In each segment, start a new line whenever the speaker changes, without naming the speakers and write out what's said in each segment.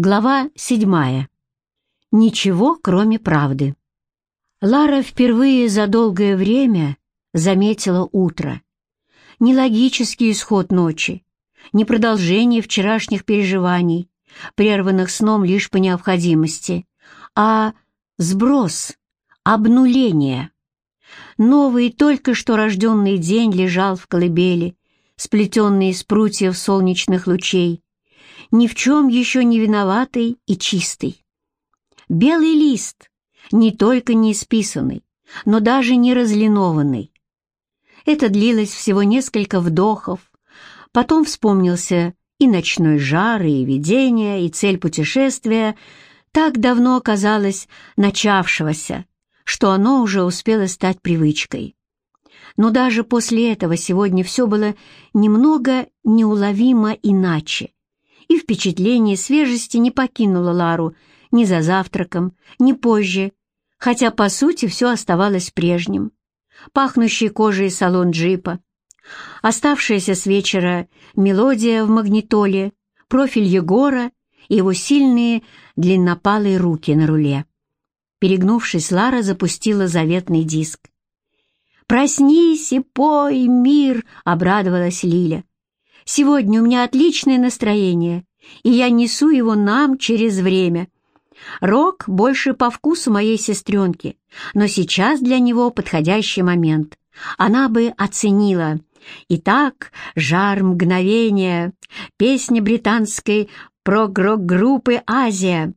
Глава седьмая. Ничего, кроме правды. Лара впервые за долгое время заметила утро. Не логический исход ночи, не продолжение вчерашних переживаний, прерванных сном лишь по необходимости, а сброс, обнуление. Новый, только что рожденный день лежал в колыбели, сплетенный из прутьев солнечных лучей, ни в чем еще не виноватый и чистый. Белый лист, не только не исписанный, но даже не разлинованный. Это длилось всего несколько вдохов, потом вспомнился и ночной жар, и видение, и цель путешествия, так давно оказалось начавшегося, что оно уже успело стать привычкой. Но даже после этого сегодня все было немного неуловимо иначе, и впечатление свежести не покинуло Лару ни за завтраком, ни позже, хотя, по сути, все оставалось прежним. Пахнущий кожей салон джипа, оставшаяся с вечера мелодия в магнитоле, профиль Егора и его сильные длиннопалые руки на руле. Перегнувшись, Лара запустила заветный диск. «Проснись и пой, мир!» — обрадовалась Лиля. Сегодня у меня отличное настроение, и я несу его нам через время. Рок больше по вкусу моей сестренки, но сейчас для него подходящий момент. Она бы оценила. Итак, «Жар мгновения», песня британской прогрок-группы «Азия».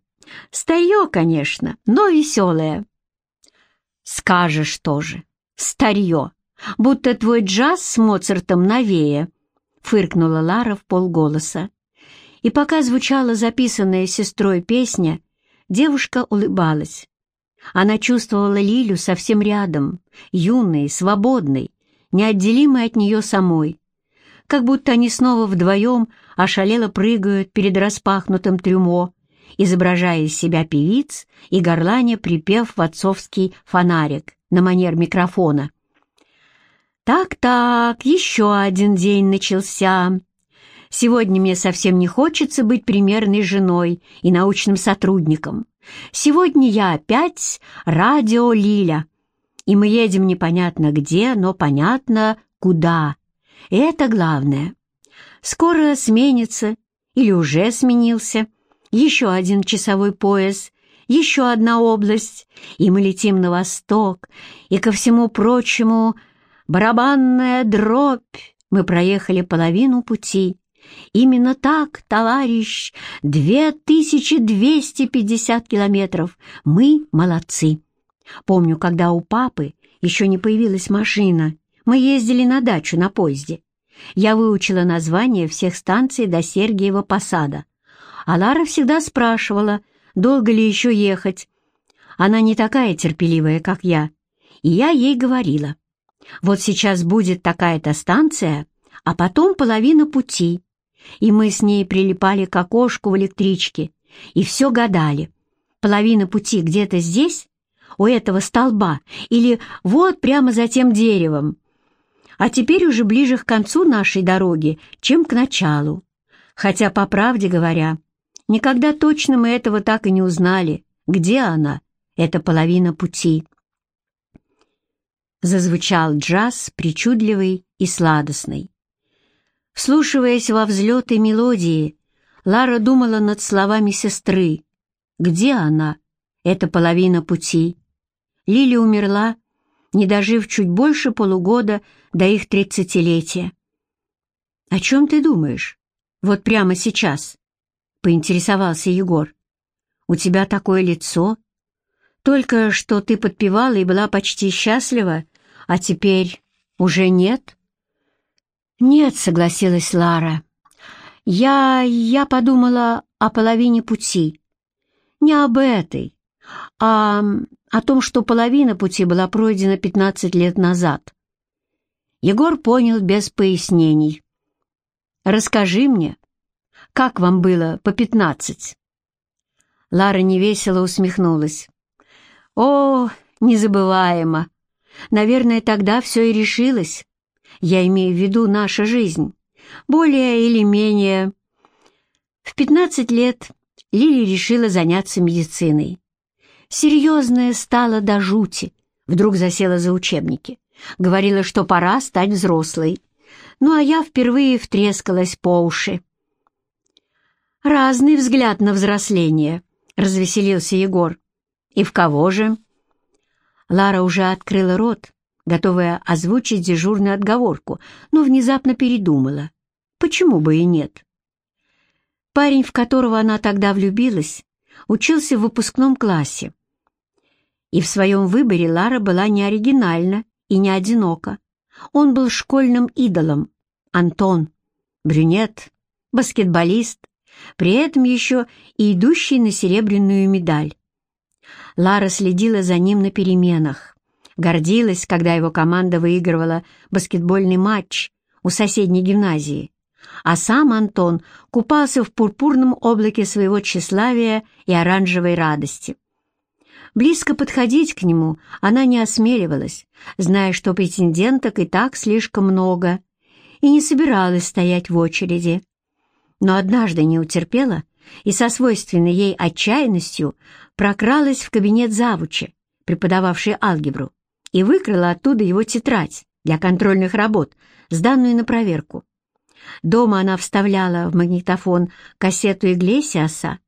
Старье, конечно, но веселое. Скажешь тоже, старье, будто твой джаз с Моцартом новее —— фыркнула Лара в полголоса. И пока звучала записанная сестрой песня, девушка улыбалась. Она чувствовала Лилю совсем рядом, юной, свободной, неотделимой от нее самой, как будто они снова вдвоем ошалело прыгают перед распахнутым трюмо, изображая из себя певиц и горланя припев в отцовский фонарик на манер микрофона — так-так, еще один день начался. Сегодня мне совсем не хочется быть примерной женой и научным сотрудником. Сегодня я опять радио Лиля. И мы едем непонятно где, но понятно куда. Это главное. Скоро сменится, или уже сменился, еще один часовой пояс, еще одна область, и мы летим на восток, и ко всему прочему — Барабанная дробь! Мы проехали половину пути. Именно так, товарищ, 2250 километров. Мы молодцы. Помню, когда у папы еще не появилась машина, мы ездили на дачу на поезде. Я выучила название всех станций до Сергиева Посада. А Лара всегда спрашивала, долго ли еще ехать. Она не такая терпеливая, как я. И я ей говорила, вот сейчас будет такая-то станция, а потом половина пути. И мы с ней прилипали к окошку в электричке и все гадали. Половина пути где-то здесь, у этого столба, или вот прямо за тем деревом. А теперь уже ближе к концу нашей дороги, чем к началу. Хотя, по правде говоря, никогда точно мы этого так и не узнали, где она, эта половина пути. Зазвучал джаз, причудливый и сладостный. Вслушиваясь во взлеты мелодии, Лара думала над словами сестры. Где она? Это половина пути. Лили умерла, не дожив чуть больше полугода до их тридцатилетия. «О чем ты думаешь? Вот прямо сейчас?» — поинтересовался Егор. «У тебя такое лицо. Только что ты подпевала и была почти счастлива, а теперь уже нет? Нет, согласилась Лара. Я... я подумала о половине пути. Не об этой, а о том, что половина пути была пройдена 15 лет назад. Егор понял без пояснений. «Расскажи мне, как вам было по пятнадцать?» Лара невесело усмехнулась. «О, незабываемо! Наверное, тогда все и решилось. Я имею в виду наша жизнь. Более или менее. В 15 лет Лили решила заняться медициной. Серьезная стала до жути, вдруг засела за учебники. Говорила, что пора стать взрослой. Ну, а я впервые втрескалась по уши. «Разный взгляд на взросление», — развеселился Егор. «И в кого же?» Лара уже открыла рот, готовая озвучить дежурную отговорку, но внезапно передумала. Почему бы и нет? Парень, в которого она тогда влюбилась, учился в выпускном классе. И в своем выборе Лара была не оригинальна и не одинока. Он был школьным идолом. Антон, брюнет, баскетболист, при этом еще и идущий на серебряную медаль. Лара следила за ним на переменах, гордилась, когда его команда выигрывала баскетбольный матч у соседней гимназии, а сам Антон купался в пурпурном облаке своего тщеславия и оранжевой радости. Близко подходить к нему она не осмеливалась, зная, что претенденток и так слишком много, и не собиралась стоять в очереди. Но однажды не утерпела и со свойственной ей отчаянностью прокралась в кабинет завуча, преподававшей алгебру, и выкрала оттуда его тетрадь для контрольных работ, сданную на проверку. Дома она вставляла в магнитофон кассету Иглесиаса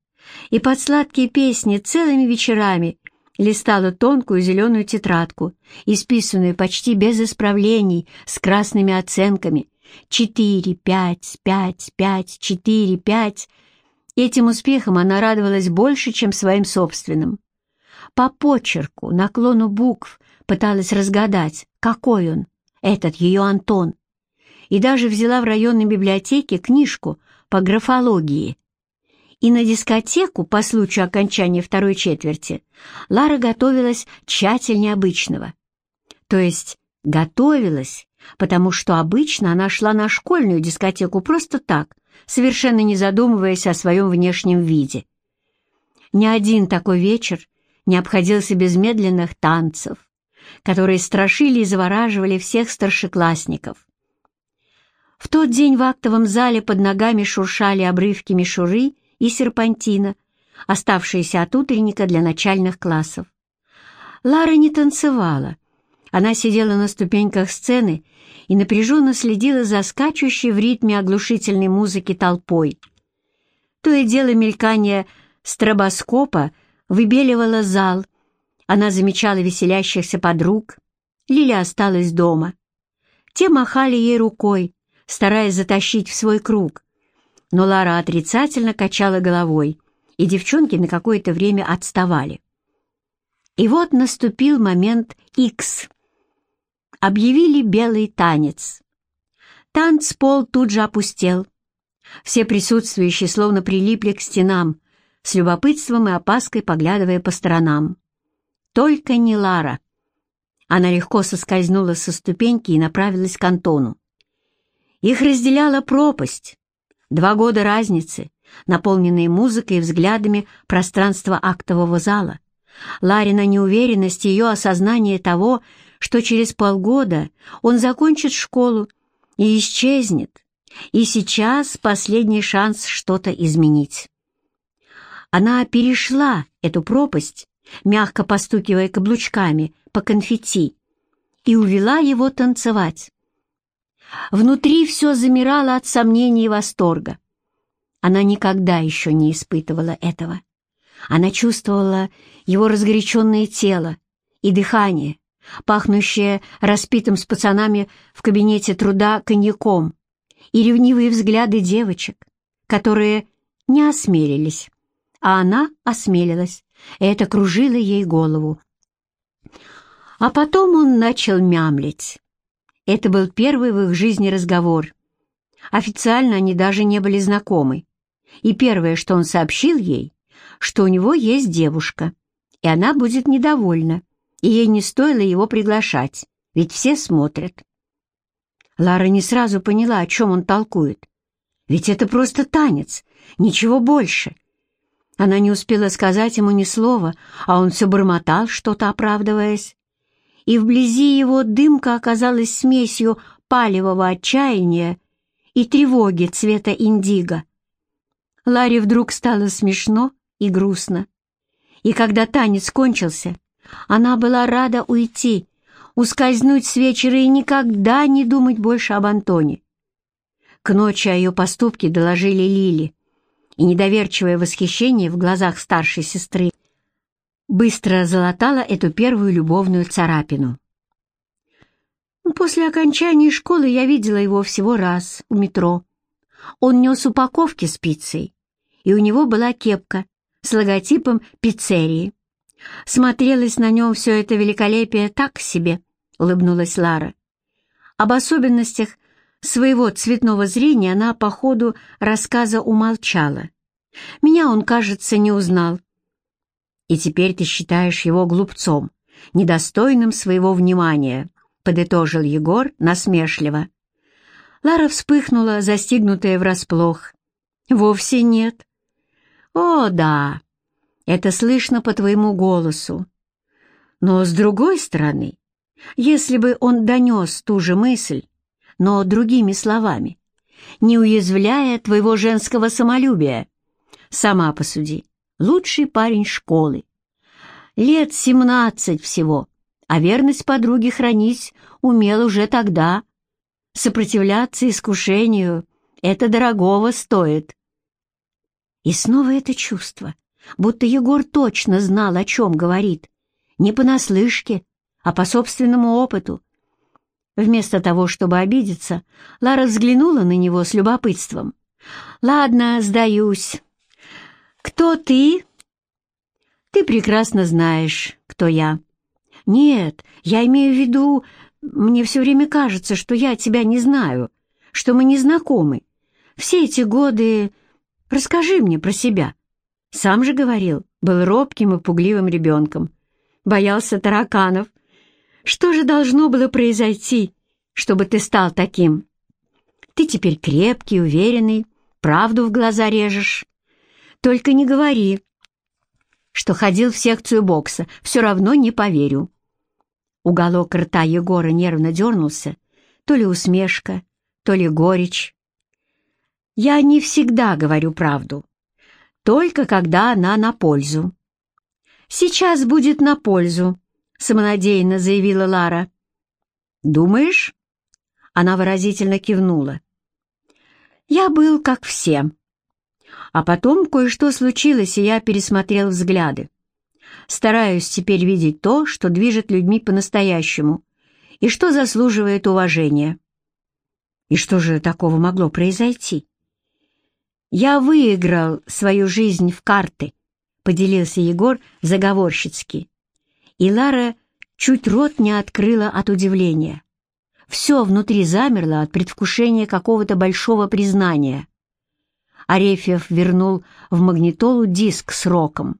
и под сладкие песни целыми вечерами листала тонкую зеленую тетрадку, исписанную почти без исправлений, с красными оценками. Четыре, пять, пять, пять, четыре, пять. Этим успехом она радовалась больше, чем своим собственным. По почерку, наклону букв пыталась разгадать, какой он, этот ее Антон. И даже взяла в районной библиотеке книжку по графологии. И на дискотеку по случаю окончания второй четверти Лара готовилась тщательнее обычного. То есть готовилась, потому что обычно она шла на школьную дискотеку просто так, совершенно не задумываясь о своем внешнем виде. Ни один такой вечер не обходился без медленных танцев, которые страшили и завораживали всех старшеклассников. В тот день в актовом зале под ногами шуршали обрывки мишуры и серпантина, оставшиеся от утренника для начальных классов. Лара не танцевала. Она сидела на ступеньках сцены и напряженно следила за скачущей в ритме оглушительной музыки толпой. То и дело мелькание стробоскопа выбеливало зал. Она замечала веселящихся подруг. Лиля осталась дома. Те махали ей рукой, стараясь затащить в свой круг, но Лара отрицательно качала головой, и девчонки на какое-то время отставали. И вот наступил момент X. Объявили белый танец. Танцпол тут же опустел. Все присутствующие словно прилипли к стенам, с любопытством и опаской поглядывая по сторонам. Только не Лара. Она легко соскользнула со ступеньки и направилась к Антону. Их разделяла пропасть, Два года разницы, наполненные музыкой и взглядами пространства актового зала. Ларина неуверенность, ее осознание того, что через полгода он закончит школу и исчезнет, и сейчас последний шанс что-то изменить. Она перешла эту пропасть, мягко постукивая каблучками по конфетти, и увела его танцевать. Внутри все замирало от сомнений и восторга. Она никогда еще не испытывала этого. Она чувствовала его разгоряченное тело и дыхание, пахнущее распитым с пацанами в кабинете труда коньяком, и ревнивые взгляды девочек, которые не осмелились, а она осмелилась, и это кружило ей голову. А потом он начал мямлить. Это был первый в их жизни разговор. Официально они даже не были знакомы. И первое, что он сообщил ей, что у него есть девушка, и она будет недовольна, и ей не стоило его приглашать, ведь все смотрят. Лара не сразу поняла, о чем он толкует. Ведь это просто танец, ничего больше. Она не успела сказать ему ни слова, а он все бормотал, что-то оправдываясь и вблизи его дымка оказалась смесью палевого отчаяния и тревоги цвета индиго. Ларе вдруг стало смешно и грустно. И когда танец кончился, она была рада уйти, ускользнуть с вечера и никогда не думать больше об Антоне. К ночи о ее поступке доложили Лили, и недоверчивое восхищение в глазах старшей сестры быстро залатало эту первую любовную царапину. После окончания школы я видела его всего раз у метро. Он нес упаковки с пиццей, и у него была кепка с логотипом пиццерии. Смотрелось на нем все это великолепие так себе, улыбнулась Лара. Об особенностях своего цветного зрения она по ходу рассказа умолчала. Меня он, кажется, не узнал. И теперь ты считаешь его глупцом, недостойным своего внимания, подытожил Егор насмешливо. Лара вспыхнула, застигнутая врасплох. «Вовсе нет». «О, да, это слышно по твоему голосу. Но с другой стороны, если бы он донес ту же мысль, но другими словами, не уязвляя твоего женского самолюбия, сама посуди, лучший парень школы. Лет семнадцать всего, а верность подруге хранить умел уже тогда. Сопротивляться искушению — это дорогого стоит. И снова это чувство, будто Егор точно знал, о чем говорит. Не понаслышке, а по собственному опыту. Вместо того, чтобы обидеться, Лара взглянула на него с любопытством. «Ладно, сдаюсь. Кто ты?» «Ты прекрасно знаешь, кто я». «Нет, я имею в виду, мне все время кажется, что я тебя не знаю, что мы не знакомы. Все эти годы... Расскажи мне про себя». Сам же говорил, был робким и пугливым ребенком. Боялся тараканов. Что же должно было произойти, чтобы ты стал таким? Ты теперь крепкий, уверенный, правду в глаза режешь. Только не говори, что ходил в секцию бокса, все равно не поверю. Уголок рта Егора нервно дернулся, то ли усмешка, то ли горечь. Я не всегда говорю правду только когда она на пользу. «Сейчас будет на пользу», — самонадеянно заявила Лара. «Думаешь?» Она выразительно кивнула. «Я был как все. А потом кое-что случилось, и я пересмотрел взгляды. Стараюсь теперь видеть то, что движет людьми по-настоящему и что заслуживает уважения». «И что же такого могло произойти?» «Я выиграл свою жизнь в карты», — поделился Егор заговорщицки. И Лара чуть рот не открыла от удивления. Все внутри замерло от предвкушения какого-то большого признания. Арефьев вернул в магнитолу диск с роком.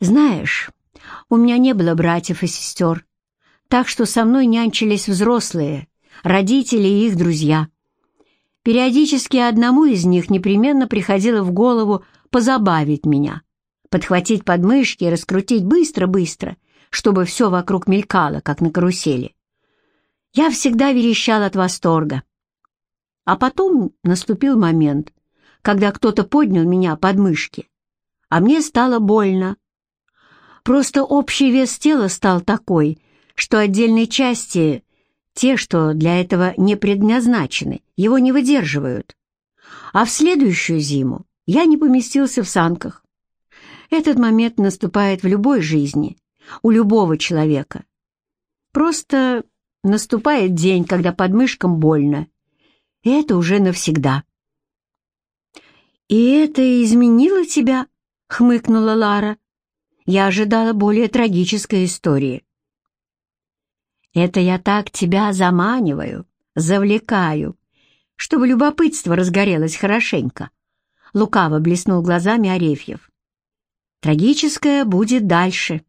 «Знаешь, у меня не было братьев и сестер, так что со мной нянчились взрослые, родители и их друзья. Периодически одному из них непременно приходило в голову позабавить меня, подхватить подмышки и раскрутить быстро-быстро, чтобы все вокруг мелькало, как на карусели. Я всегда верещал от восторга. А потом наступил момент, когда кто-то поднял меня под мышки, а мне стало больно. Просто общий вес тела стал такой, что отдельные части те, что для этого не предназначены, его не выдерживают. А в следующую зиму я не поместился в санках. Этот момент наступает в любой жизни, у любого человека. Просто наступает день, когда подмышкам больно. И это уже навсегда. «И это изменило тебя?» — хмыкнула Лара. «Я ожидала более трагической истории». Это я так тебя заманиваю, завлекаю, чтобы любопытство разгорелось хорошенько. Лукаво блеснул глазами Арефьев. Трагическое будет дальше.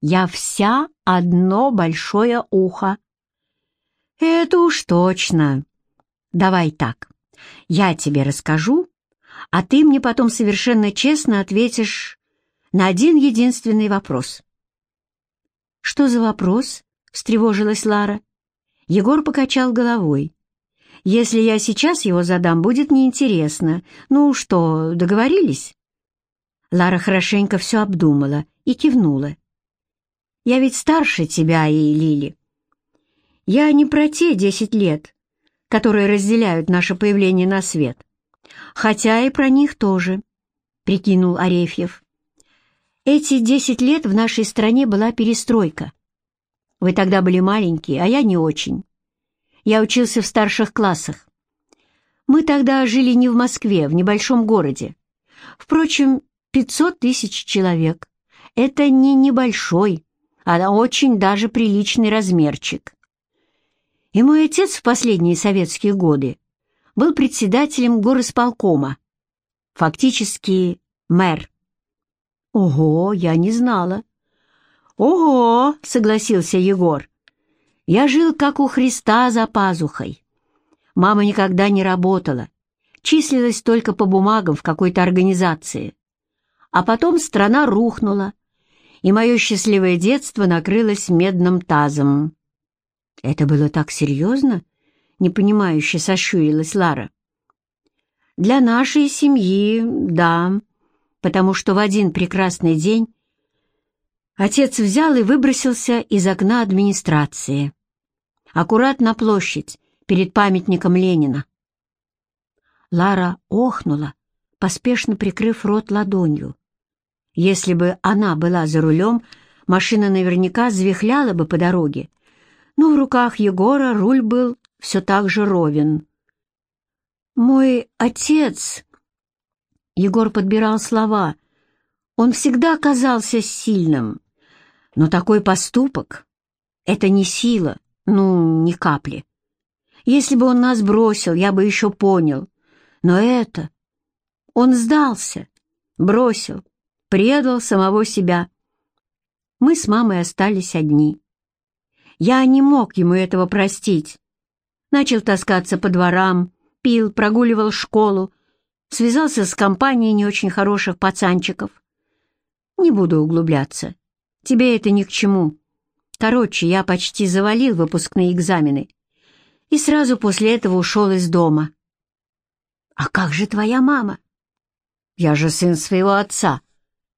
Я вся одно большое ухо. Это уж точно. Давай так, я тебе расскажу, а ты мне потом совершенно честно ответишь на один единственный вопрос. Что за вопрос? встревожилась Лара. Егор покачал головой. Если я сейчас его задам, будет неинтересно. Ну что, договорились?» Лара хорошенько все обдумала и кивнула. «Я ведь старше тебя и Лили. Я не про те десять лет, которые разделяют наше появление на свет, хотя и про них тоже», — прикинул Арефьев. «Эти десять лет в нашей стране была перестройка. Вы тогда были маленькие, а я не очень. Я учился в старших классах. Мы тогда жили не в Москве, в небольшом городе. Впрочем, 500 тысяч человек. Это не небольшой, а очень даже приличный размерчик. И мой отец в последние советские годы был председателем горосполкома, фактически мэр. Ого, я не знала. Ого, согласился Егор. Я жил, как у Христа, за пазухой. Мама никогда не работала, числилась только по бумагам в какой-то организации. А потом страна рухнула, и мое счастливое детство накрылось медным тазом. «Это было так серьезно?» — непонимающе сощурилась Лара. «Для нашей семьи, да, потому что в один прекрасный день отец взял и выбросился из окна администрации аккурат на площадь перед памятником Ленина. Лара охнула, поспешно прикрыв рот ладонью. Если бы она была за рулем, машина наверняка звихляла бы по дороге, но в руках Егора руль был все так же ровен. «Мой отец...» Егор подбирал слова. Он всегда казался сильным, но такой поступок — это не сила, ну, ни капли. Если бы он нас бросил, я бы еще понял. Но это... Он сдался, бросил, предал самого себя. Мы с мамой остались одни. Я не мог ему этого простить. Начал таскаться по дворам, пил, прогуливал школу, связался с компанией не очень хороших пацанчиков. Не буду углубляться. Тебе это ни к чему. Короче, я почти завалил выпускные экзамены и сразу после этого ушел из дома. «А как же твоя мама?» «Я же сын своего отца.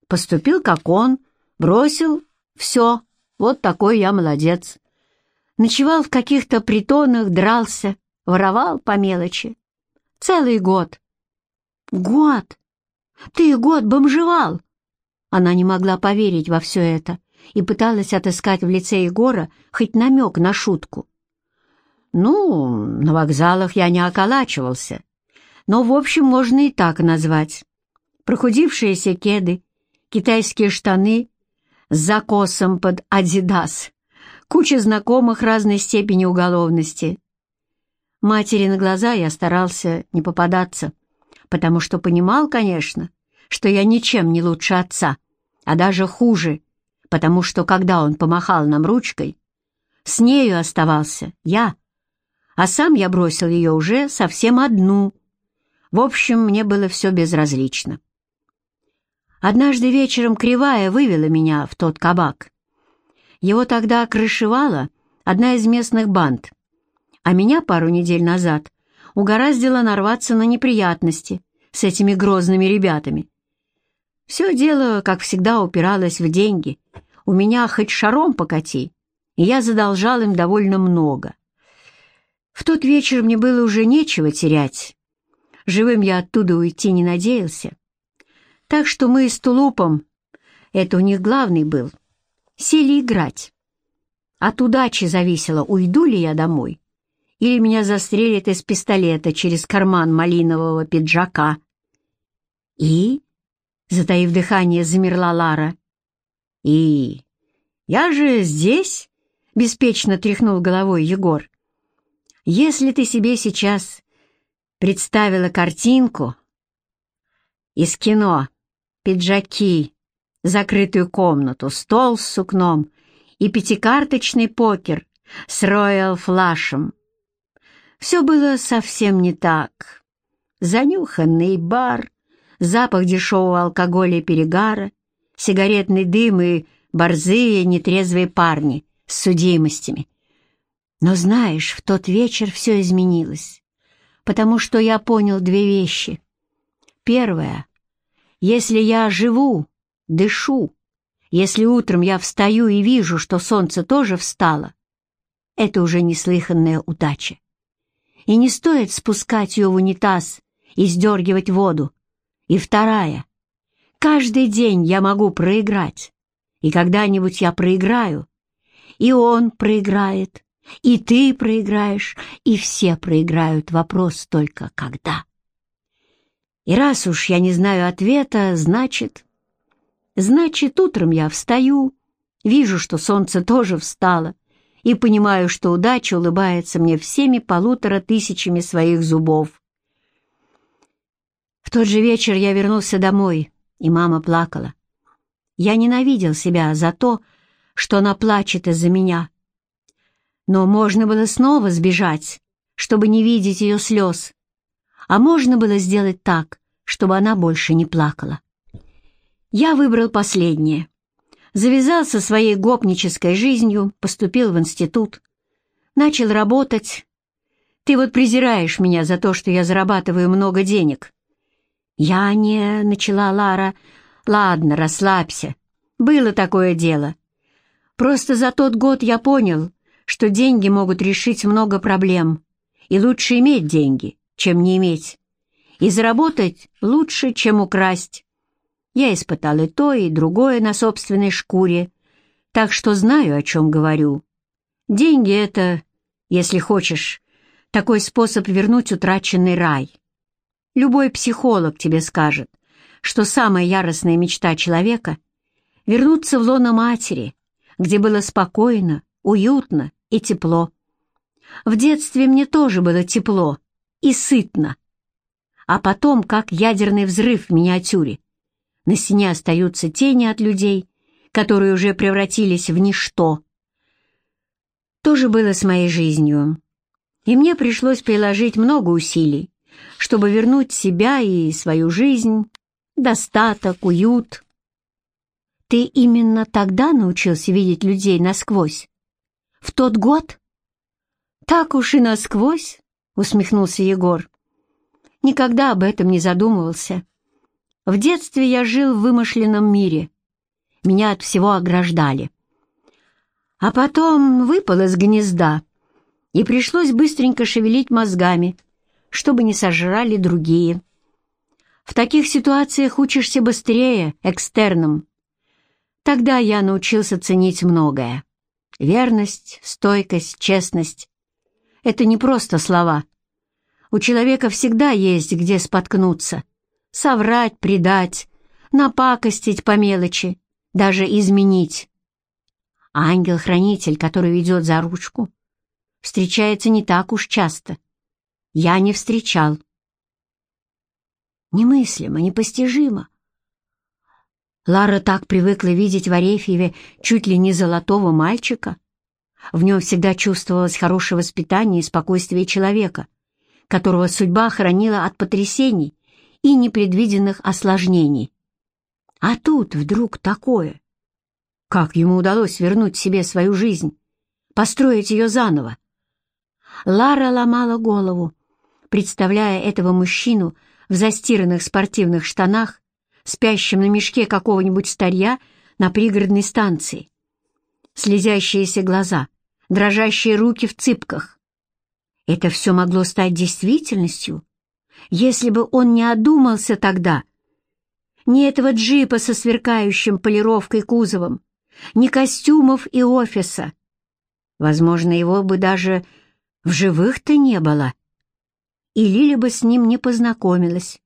Поступил, как он, бросил, все, вот такой я молодец. Ночевал в каких-то притонах, дрался, воровал по мелочи. Целый год». «Год? Ты год бомжевал?» Она не могла поверить во все это и пыталась отыскать в лице Егора хоть намек на шутку. «Ну, на вокзалах я не околачивался, но, в общем, можно и так назвать. Прохудившиеся кеды, китайские штаны с закосом под «Адидас», куча знакомых разной степени уголовности. Матери на глаза я старался не попадаться, потому что понимал, конечно, что я ничем не лучше отца, а даже хуже — потому что, когда он помахал нам ручкой, с нею оставался я, а сам я бросил ее уже совсем одну. В общем, мне было все безразлично. Однажды вечером Кривая вывела меня в тот кабак. Его тогда крышевала одна из местных банд, а меня пару недель назад угораздило нарваться на неприятности с этими грозными ребятами. Все дело, как всегда, упиралось в деньги. У меня хоть шаром покати, и я задолжал им довольно много. В тот вечер мне было уже нечего терять. Живым я оттуда уйти не надеялся. Так что мы с Тулупом, это у них главный был, сели играть. От удачи зависело, уйду ли я домой, или меня застрелят из пистолета через карман малинового пиджака. И Затаив дыхание, замерла Лара. «И я же здесь?» — беспечно тряхнул головой Егор. «Если ты себе сейчас представила картинку из кино, пиджаки, закрытую комнату, стол с сукном и пятикарточный покер с роял флашем. Все было совсем не так. Занюханный бар, запах дешевого алкоголя и перегара, сигаретный дым и борзые, нетрезвые парни с судимостями. Но знаешь, в тот вечер все изменилось. потому что я понял две вещи. Первое. Если я живу, дышу, если утром я встаю и вижу, что солнце тоже встало, это уже неслыханная удача. И не стоит спускать ее в унитаз и сдергивать воду. И вторая. Каждый день я могу проиграть. И когда-нибудь я проиграю. И он проиграет. И ты проиграешь. И все проиграют. Вопрос только когда. И раз уж я не знаю ответа, значит... Значит, утром я встаю, вижу, что солнце тоже встало, и понимаю, что удача улыбается мне всеми полутора тысячами своих зубов. В тот же вечер я вернулся домой, и мама плакала. Я ненавидел себя за то, что она плачет из-за меня. Но можно было снова сбежать, чтобы не видеть ее слез, а можно было сделать так, чтобы она больше не плакала. Я выбрал последнее. Завязал со своей гопнической жизнью, поступил в институт. Начал работать. Ты вот презираешь меня за то, что я зарабатываю много денег. Я не... — начала Лара. Ладно, расслабься. Было такое дело. Просто за тот год я понял, что деньги могут решить много проблем. И лучше иметь деньги, чем не иметь. И заработать лучше, чем украсть. Я испытал и то, и другое на собственной шкуре, так что знаю, о чем говорю. Деньги — это, если хочешь, такой способ вернуть утраченный рай. Любой психолог тебе скажет, что самая яростная мечта человека — вернуться в лоно матери, где было спокойно, уютно и тепло. В детстве мне тоже было тепло и сытно. А потом, как ядерный взрыв в миниатюре, на стене остаются тени от людей, которые уже превратились в ничто. То же было с моей жизнью, и мне пришлось приложить много усилий, чтобы вернуть себя и свою жизнь, достаток, уют. Ты именно тогда научился видеть людей насквозь? В тот год? Так уж и насквозь, усмехнулся Егор. Никогда об этом не задумывался. В детстве я жил в вымышленном мире. Меня от всего ограждали. А потом выпал из гнезда, и пришлось быстренько шевелить мозгами, чтобы не сожрали другие. В таких ситуациях учишься быстрее, экстерном. Тогда я научился ценить многое. Верность, стойкость, честность. Это не просто слова. У человека всегда есть где споткнуться соврать, предать, напакостить по мелочи, даже изменить. А ангел-хранитель, который ведет за ручку, встречается не так уж часто. Я не встречал. Немыслимо, непостижимо. Лара так привыкла видеть в Арефьеве чуть ли не золотого мальчика. В нем всегда чувствовалось хорошее воспитание и спокойствие человека, которого судьба хранила от потрясений и непредвиденных осложнений. А тут вдруг такое. Как ему удалось вернуть себе свою жизнь, построить ее заново? Лара ломала голову, представляя этого мужчину в застиранных спортивных штанах, спящим на мешке какого-нибудь старья на пригородной станции. Слезящиеся глаза, дрожащие руки в цыпках. Это все могло стать действительностью, если бы он не одумался тогда. Ни этого джипа со сверкающим полировкой кузовом, ни костюмов и офиса. Возможно, его бы даже в живых-то не было. И Лили бы с ним не познакомилась.